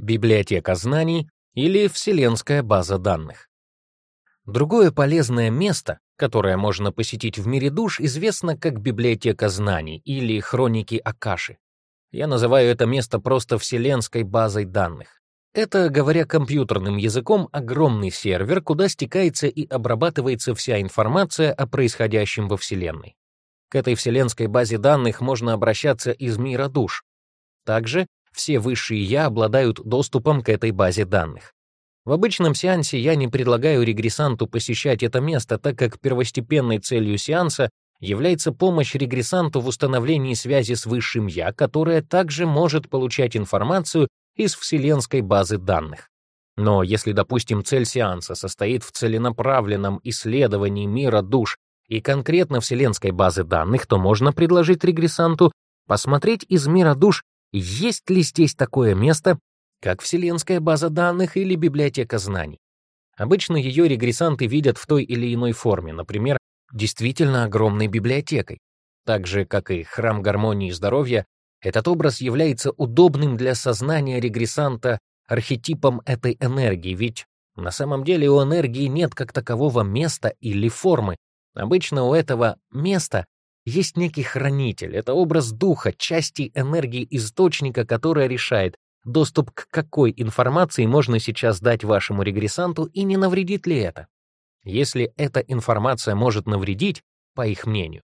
библиотека знаний или Вселенская база данных. Другое полезное место, которое можно посетить в мире душ, известно как библиотека знаний или хроники Акаши. Я называю это место просто Вселенской базой данных. Это, говоря компьютерным языком, огромный сервер, куда стекается и обрабатывается вся информация о происходящем во Вселенной. К этой вселенской базе данных можно обращаться из мира душ. Также все высшие «я» обладают доступом к этой базе данных. В обычном сеансе я не предлагаю регрессанту посещать это место, так как первостепенной целью сеанса является помощь регрессанту в установлении связи с высшим «я», которое также может получать информацию из вселенской базы данных. Но если, допустим, цель сеанса состоит в целенаправленном исследовании мира душ и конкретно вселенской базы данных, то можно предложить регрессанту посмотреть из мира душ есть ли здесь такое место, как Вселенская база данных или библиотека знаний? Обычно ее регрессанты видят в той или иной форме, например, действительно огромной библиотекой. Так же, как и храм гармонии и здоровья, этот образ является удобным для сознания регрессанта архетипом этой энергии, ведь на самом деле у энергии нет как такового места или формы. Обычно у этого места есть некий хранитель, это образ духа, части энергии источника, которая решает, доступ к какой информации можно сейчас дать вашему регрессанту и не навредит ли это. Если эта информация может навредить, по их мнению,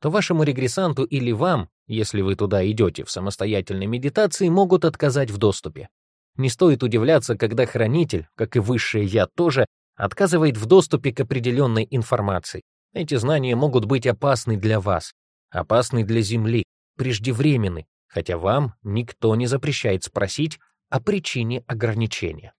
то вашему регрессанту или вам, если вы туда идете в самостоятельной медитации, могут отказать в доступе. Не стоит удивляться, когда хранитель, как и высшее «я» тоже, отказывает в доступе к определенной информации, эти знания могут быть опасны для вас, опасны для Земли, преждевременны, хотя вам никто не запрещает спросить о причине ограничения.